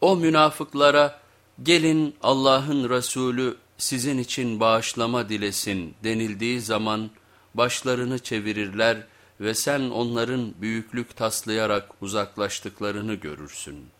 O münafıklara gelin Allah'ın Resulü sizin için bağışlama dilesin denildiği zaman başlarını çevirirler ve sen onların büyüklük taslayarak uzaklaştıklarını görürsün.''